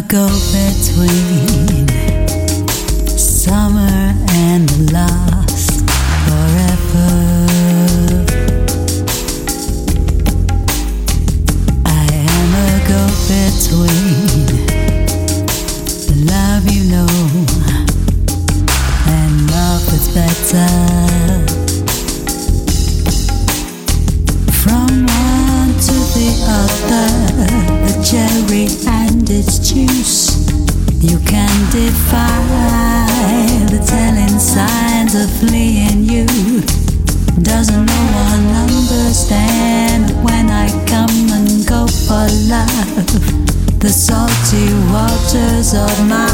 A go between summer and last forever. I am a go between the love you know and love that's better. defy the telling signs of fleeing you. Doesn't no one understand when I come and go for love? The salty waters of my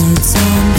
我曾